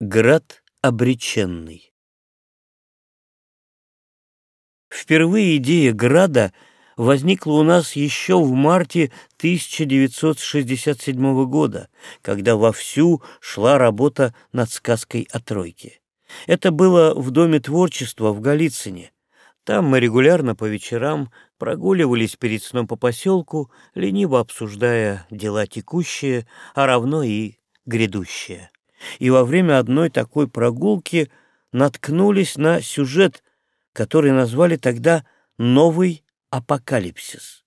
Град обреченный Впервые идея града возникла у нас еще в марте 1967 года, когда вовсю шла работа над сказкой о тройке. Это было в Доме творчества в Голицыне. Там мы регулярно по вечерам прогуливались перед сном по поселку, лениво обсуждая дела текущие, а равно и грядущее и во время одной такой прогулки наткнулись на сюжет, который назвали тогда «Новый апокалипсис»,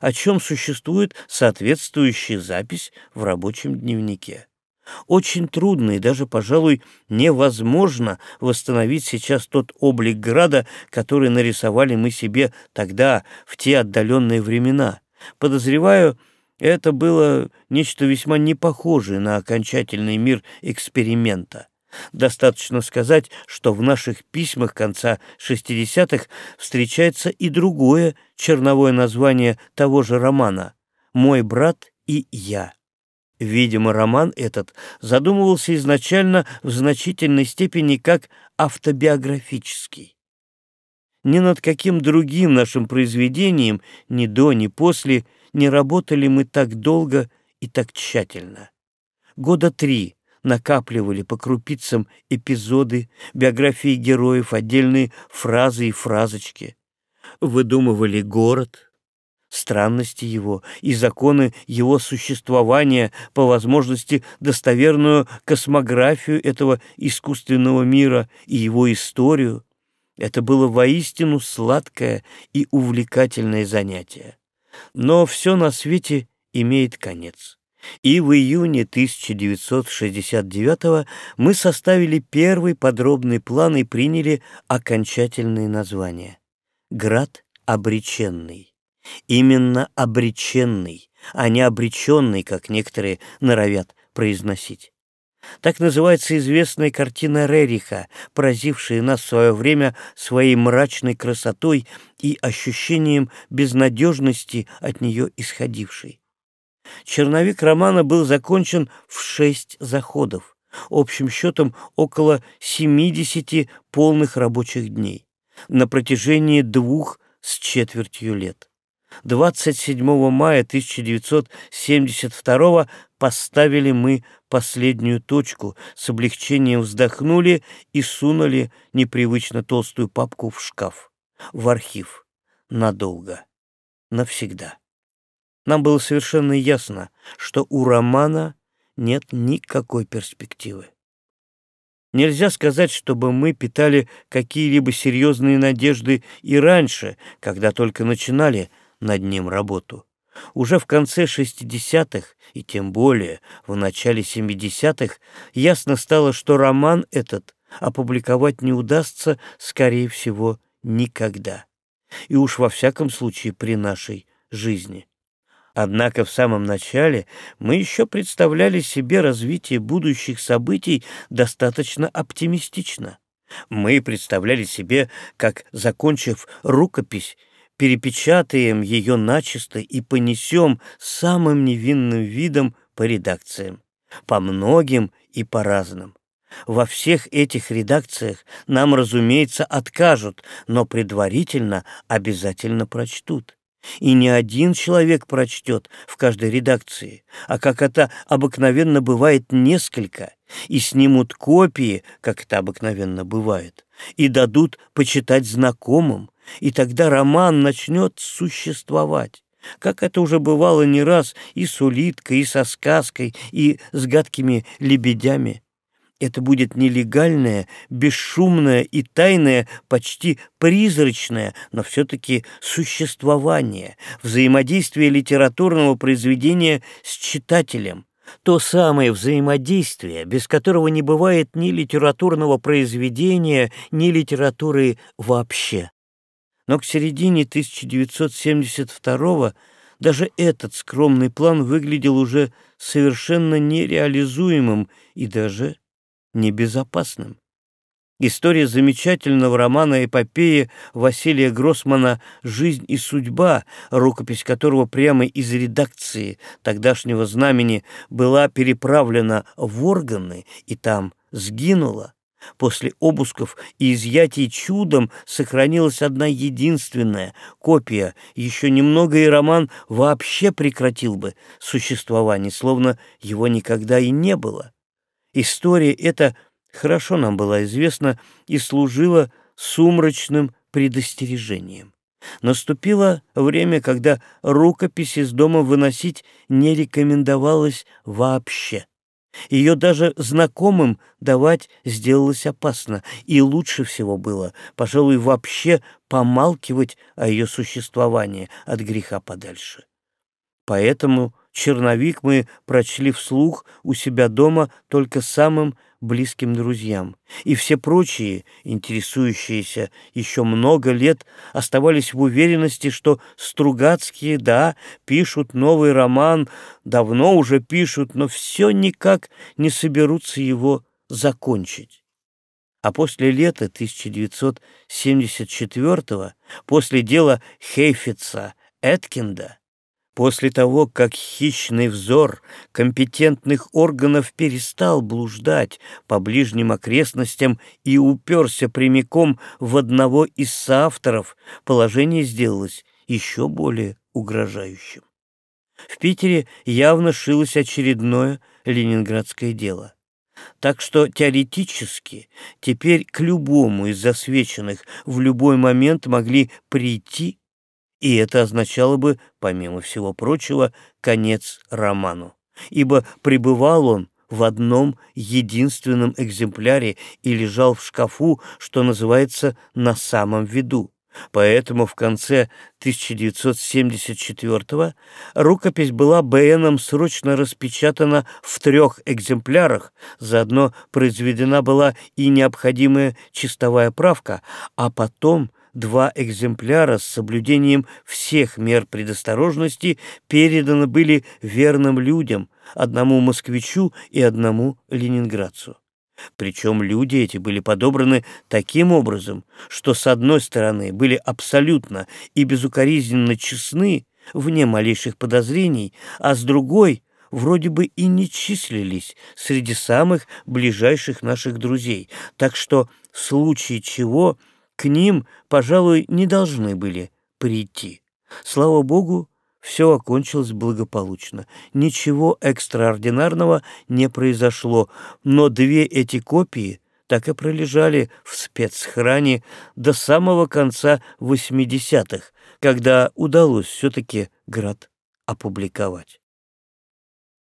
о чем существует соответствующая запись в рабочем дневнике. Очень трудно и даже, пожалуй, невозможно восстановить сейчас тот облик града, который нарисовали мы себе тогда, в те отдаленные времена. Подозреваю, это было нечто весьма непохожее на окончательный мир эксперимента. Достаточно сказать, что в наших письмах конца 60-х встречается и другое черновое название того же романа «Мой брат и я». Видимо, роман этот задумывался изначально в значительной степени как автобиографический. Ни над каким другим нашим произведением, ни до, ни после – не работали мы так долго и так тщательно. Года три накапливали по крупицам эпизоды, биографии героев, отдельные фразы и фразочки. Выдумывали город, странности его и законы его существования, по возможности достоверную космографию этого искусственного мира и его историю. Это было воистину сладкое и увлекательное занятие. Но все на свете имеет конец. И в июне 1969 мы составили первый подробный план и приняли окончательные названия. «Град обреченный». Именно обреченный, а не обреченный, как некоторые норовят произносить. Так называется известная картина Рериха, поразившая нас в свое время своей мрачной красотой и ощущением безнадежности от нее исходившей. Черновик романа был закончен в шесть заходов, общим счетом около 70 полных рабочих дней, на протяжении двух с четвертью лет. 27 мая 1972 поставили мы последнюю точку, с облегчением вздохнули и сунули непривычно толстую папку в шкаф, в архив, надолго, навсегда. Нам было совершенно ясно, что у романа нет никакой перспективы. Нельзя сказать, чтобы мы питали какие-либо серьезные надежды и раньше, когда только начинали над ним работу. Уже в конце 60-х и тем более в начале 70-х ясно стало, что роман этот опубликовать не удастся, скорее всего, никогда. И уж во всяком случае при нашей жизни. Однако в самом начале мы еще представляли себе развитие будущих событий достаточно оптимистично. Мы представляли себе, как, закончив рукопись, перепечатаем ее начисто и понесем самым невинным видом по редакциям, по многим и по разным. Во всех этих редакциях нам, разумеется, откажут, но предварительно обязательно прочтут. И не один человек прочтет в каждой редакции, а как это обыкновенно бывает несколько, и снимут копии, как это обыкновенно бывает, и дадут почитать знакомым, и тогда роман начнет существовать. Как это уже бывало не раз и с улиткой, и со сказкой, и с гадкими лебедями. Это будет нелегальное, бесшумное и тайное, почти призрачное, но все-таки существование, взаимодействие литературного произведения с читателем, то самое взаимодействие, без которого не бывает ни литературного произведения, ни литературы вообще. Но к середине 1972 даже этот скромный план выглядел уже совершенно нереализуемым и даже небезопасным. История замечательного романа эпопеи Василия Гроссмана «Жизнь и судьба», рукопись которого прямо из редакции тогдашнего знамени была переправлена в органы и там сгинула. После обысков и изъятий чудом сохранилась одна единственная копия. Еще немного и роман вообще прекратил бы существование, словно его никогда и не было. История эта хорошо нам была известна и служила сумрачным предостережением. Наступило время, когда рукопись из дома выносить не рекомендовалось вообще. Ее даже знакомым давать сделалось опасно, и лучше всего было, пожалуй, вообще помалкивать о ее существовании от греха подальше. Поэтому черновик мы прочли вслух у себя дома только самым близким друзьям, и все прочие, интересующиеся еще много лет, оставались в уверенности, что Стругацкие, да, пишут новый роман, давно уже пишут, но все никак не соберутся его закончить. А после лета 1974 после дела Хейфица Эткинда, После того, как хищный взор компетентных органов перестал блуждать по ближним окрестностям и уперся прямиком в одного из соавторов, положение сделалось еще более угрожающим. В Питере явно шилось очередное ленинградское дело. Так что теоретически теперь к любому из засвеченных в любой момент могли прийти и это означало бы, помимо всего прочего, конец роману, ибо пребывал он в одном единственном экземпляре и лежал в шкафу, что называется, на самом виду. Поэтому в конце 1974 рукопись была БНом срочно распечатана в трех экземплярах, заодно произведена была и необходимая чистовая правка, а потом – два экземпляра с соблюдением всех мер предосторожности переданы были верным людям, одному москвичу и одному ленинградцу. Причем люди эти были подобраны таким образом, что с одной стороны были абсолютно и безукоризненно честны, вне малейших подозрений, а с другой — вроде бы и не числились среди самых ближайших наших друзей, так что в случае чего — к ним, пожалуй, не должны были прийти. Слава богу, все окончилось благополучно. Ничего экстраординарного не произошло, но две эти копии так и пролежали в спецхране до самого конца 80-х, когда удалось все-таки град опубликовать.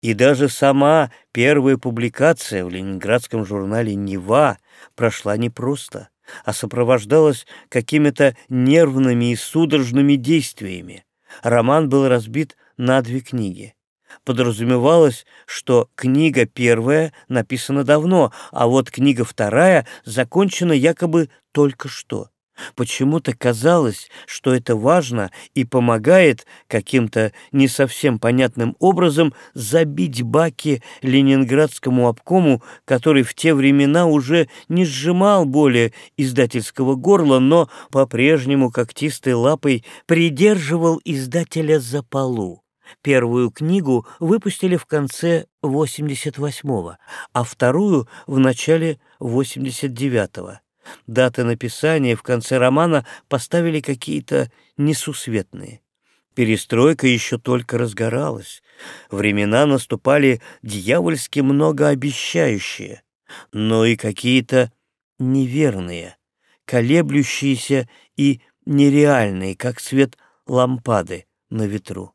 И даже сама первая публикация в ленинградском журнале «Нева» прошла непросто а сопровождалась какими-то нервными и судорожными действиями. Роман был разбит на две книги. Подразумевалось, что книга первая написана давно, а вот книга вторая закончена якобы только что. Почему-то казалось, что это важно и помогает каким-то не совсем понятным образом забить баки ленинградскому обкому, который в те времена уже не сжимал более издательского горла, но по-прежнему когтистой лапой придерживал издателя за полу. Первую книгу выпустили в конце 88-го, а вторую — в начале 89-го. Даты написания в конце романа поставили какие-то несусветные. Перестройка еще только разгоралась. Времена наступали дьявольски многообещающие, но и какие-то неверные, колеблющиеся и нереальные, как свет лампады на ветру.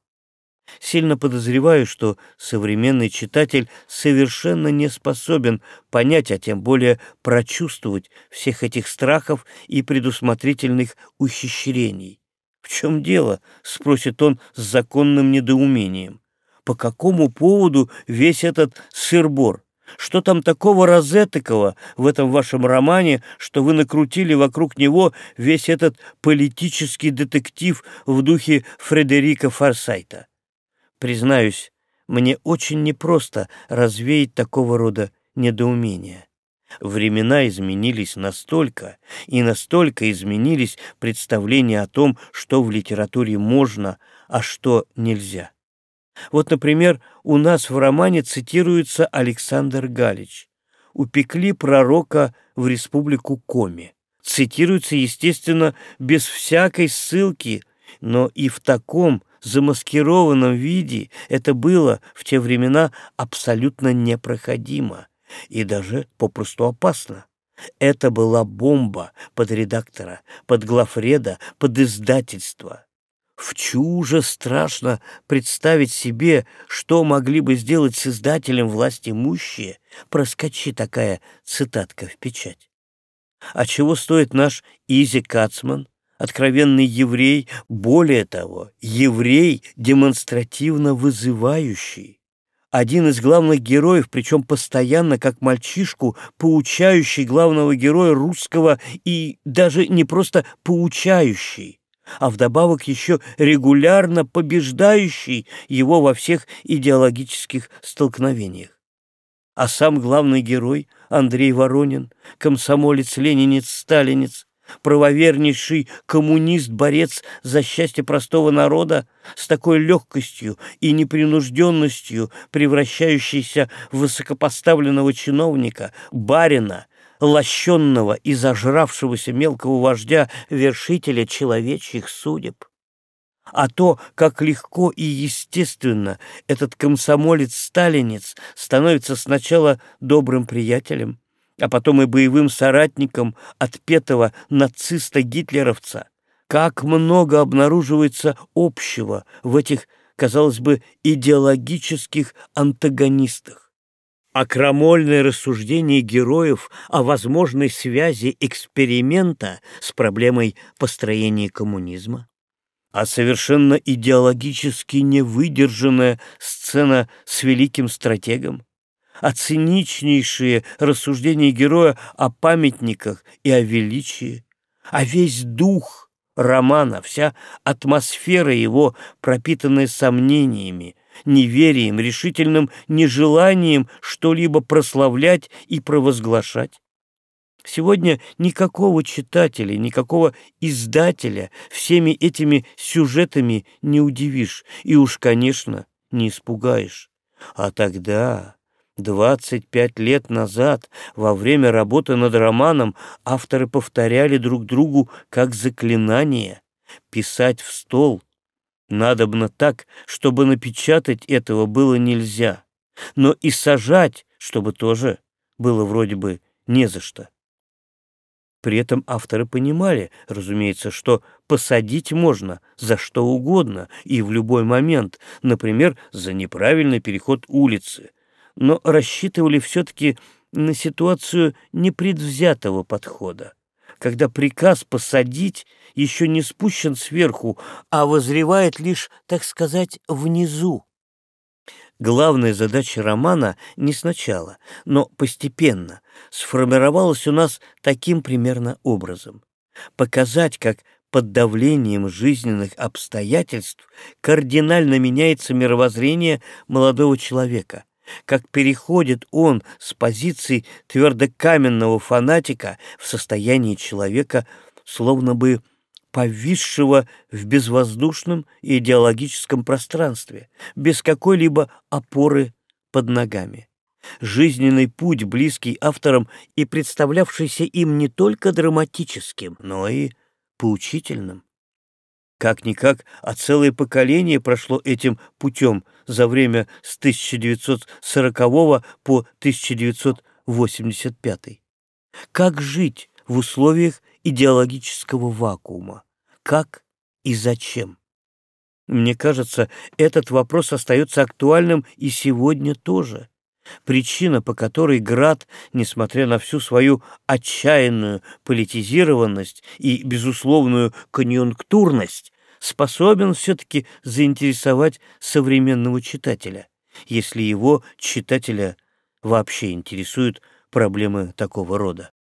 Сильно подозреваю, что современный читатель совершенно не способен понять, а тем более прочувствовать всех этих страхов и предусмотрительных ухищрений. «В чем дело?» — спросит он с законным недоумением. «По какому поводу весь этот сырбор? Что там такого розетокого в этом вашем романе, что вы накрутили вокруг него весь этот политический детектив в духе Фредерика Форсайта?» Признаюсь, мне очень непросто развеять такого рода недоумение. Времена изменились настолько, и настолько изменились представления о том, что в литературе можно, а что нельзя. Вот, например, у нас в романе цитируется Александр Галич. «Упекли пророка в республику Коми». Цитируется, естественно, без всякой ссылки, но и в таком замаскированном виде это было в те времена абсолютно непроходимо и даже попросту опасно. Это была бомба под редактора, под главреда, под издательство. В чуже страшно представить себе, что могли бы сделать с издателем власть имущие, проскочи такая цитатка в печать. А чего стоит наш Изи Кацман, откровенный еврей, более того, еврей демонстративно вызывающий? один из главных героев, причем постоянно, как мальчишку, поучающий главного героя русского и даже не просто поучающий, а вдобавок еще регулярно побеждающий его во всех идеологических столкновениях. А сам главный герой, Андрей Воронин, комсомолец, ленинец, сталинец, правовернейший коммунист, борец за счастье простого народа, с такой легкостью и непринужденностью превращающийся в высокопоставленного чиновника, барина, лощенного и зажравшегося мелкого вождя, вершителя человечьих судеб. А то, как легко и естественно этот комсомолец-сталинец становится сначала добрым приятелем, а потом и боевым соратником отпетого нациста-гитлеровца. Как много обнаруживается общего в этих, казалось бы, идеологических антагонистах. А крамольное рассуждение героев о возможной связи эксперимента с проблемой построения коммунизма, а совершенно идеологически невыдержанная сцена с великим стратегом, а циничнейшие рассуждения героя о памятниках и о величии, а весь дух романа, вся атмосфера его, пропитанная сомнениями, неверием, решительным нежеланием что-либо прославлять и провозглашать. Сегодня никакого читателя, никакого издателя всеми этими сюжетами не удивишь и уж, конечно, не испугаешь. А тогда Двадцать пять лет назад, во время работы над романом, авторы повторяли друг другу как заклинание писать в стол. Надобно так, чтобы напечатать этого было нельзя, но и сажать, чтобы тоже было вроде бы не за что. При этом авторы понимали, разумеется, что посадить можно за что угодно и в любой момент, например, за неправильный переход улицы, но рассчитывали все-таки на ситуацию непредвзятого подхода, когда приказ посадить еще не спущен сверху, а возревает лишь, так сказать, внизу. Главная задача романа не сначала, но постепенно сформировалась у нас таким примерно образом. Показать, как под давлением жизненных обстоятельств кардинально меняется мировоззрение молодого человека, как переходит он с позиции твердокаменного фанатика в состояние человека, словно бы повисшего в безвоздушном идеологическом пространстве, без какой-либо опоры под ногами. Жизненный путь, близкий авторам и представлявшийся им не только драматическим, но и поучительным. Как-никак, а целое поколение прошло этим путем за время с 1940 по 1985. Как жить в условиях идеологического вакуума? Как и зачем? Мне кажется, этот вопрос остается актуальным и сегодня тоже. Причина, по которой Град, несмотря на всю свою отчаянную политизированность и безусловную конъюнктурность, способен все-таки заинтересовать современного читателя, если его читателя вообще интересуют проблемы такого рода.